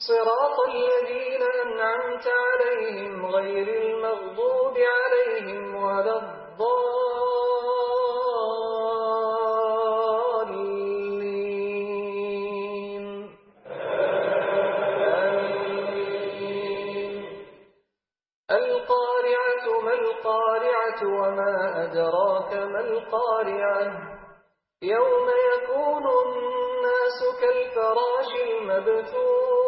صراط الذين أنعمت عليهم غير المغضوب عليهم ولا الضالين. القارعة ما القارعة وما أدراك ما القارعة. يوم يكون الناس كالفراش المبثور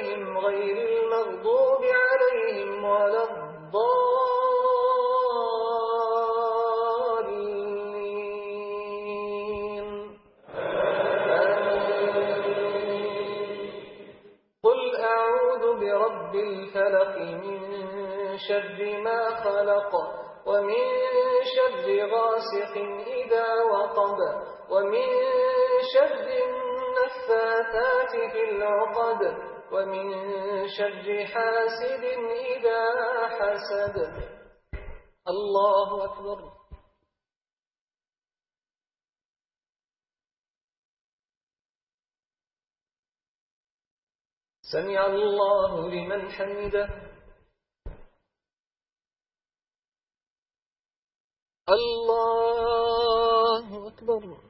عليهم غير المغضوب عليهم ولا الضالين. قل أعوذ برب الفلق من شر ما خلق ومن شر غاسق إذا وقب ومن شر النفاثات في العقد ومن شر حاسد إذا حسد. الله أكبر. سمع الله لمن حمده. الله أكبر.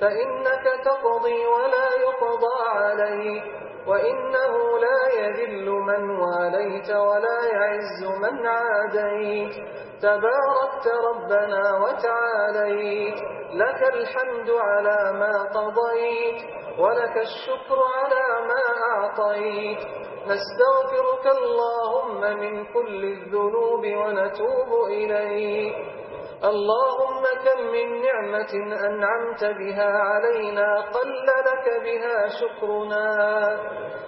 فإنك تقضي ولا يقضى عليك وإنه لا يذل من واليت ولا يعز من عاديت تباركت ربنا وتعاليت لك الحمد على ما قضيت ولك الشكر على ما أعطيت نستغفرك اللهم من كل الذنوب ونتوب إليك اللهم كم من نعمة أنعمت بها علينا قل لك بها شكرنا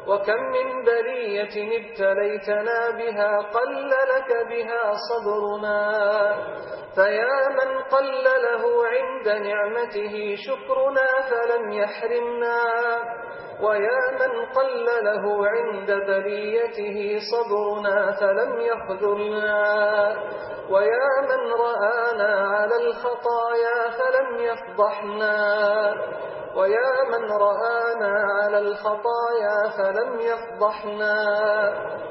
وكم من بلية ابتليتنا بها قل لك بها صبرنا فيا من قل له عند نعمته شكرنا فلم يحرمنا ويا من قل له عند بريته صبرنا فلم يخذلنا ويا من رآنا على الخطايا فلم يفضحنا ويا من رآنا على الخطايا فلم يفضحنا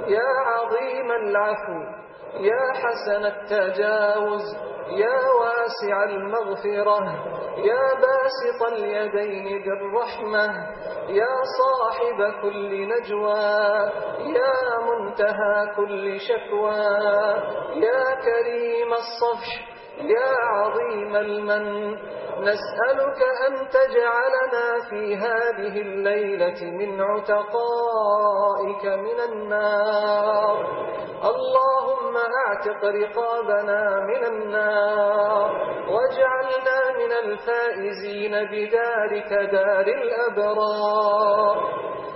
يا عظيم العفو يا حسن التجاوز يا واسع المغفرة يا باسط اليدين بالرحمة يا صاحب كل نجوى يا منتهى كل شكوى يا كريم الصفش يا عظيم المن نسألك أن تجعلنا في هذه الليلة من عتقائك من النار. اللهم أعتق رقابنا من النار. واجعلنا من الفائزين بدارك دار الأبرار.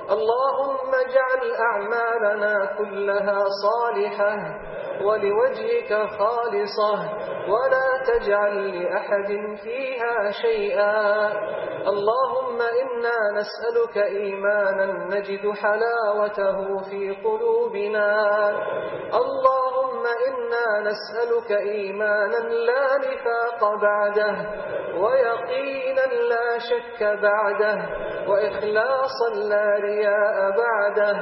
اللهم اجعل أعمالنا كلها صالحة. ولوجهك خالصة ولا تجعل لأحد فيها شيئا. اللهم إنا نسألك إيمانا نجد حلاوته في قلوبنا. اللهم إنا نسألك إيمانا لا نفاق بعده ويقينا لا شك بعده وإخلاصا لا رياء بعده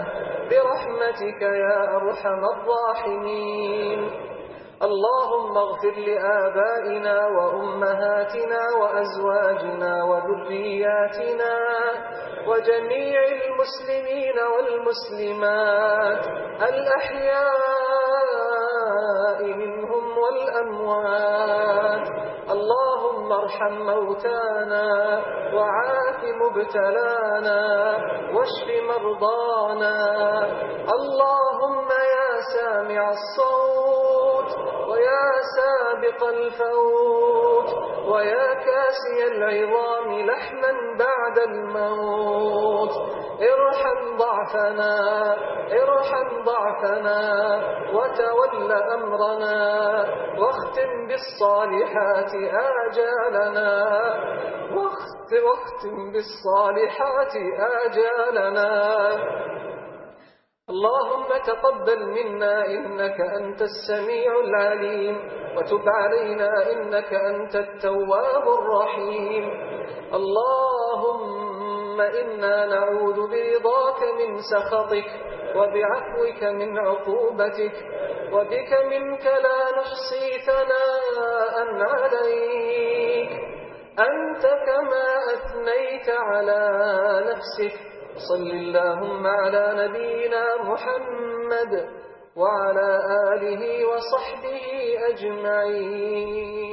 برحمتك يا أرحم الراحمين. اللهم اغفر لآبائنا وأمهاتنا وأزواجنا وذرياتنا وجميع المسلمين والمسلمات الأحياء منهم والأموات. وارحم موتانا وعاف مبتلانا واشف مرضانا. اللهم يا سامع الصوت ويا سابق الفوت ويا كاسي العظام لحما بعد الموت. ضعفنا ارحم ضعفنا وتول أمرنا واختم بالصالحات آجالنا. واختم بالصالحات آجالنا. اللهم تقبل منا إنك أنت السميع العليم وتب علينا إنك أنت التواب الرحيم. اللهم اللهم إنا نعوذ برضاك من سخطك وبعفوك من عقوبتك وبك منك لا نحصي ثناء عليك أنت كما أثنيت على نفسك صل اللهم على نبينا محمد وعلى آله وصحبه أجمعين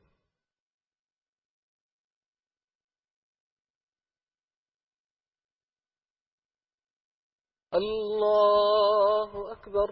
اللہ اکبر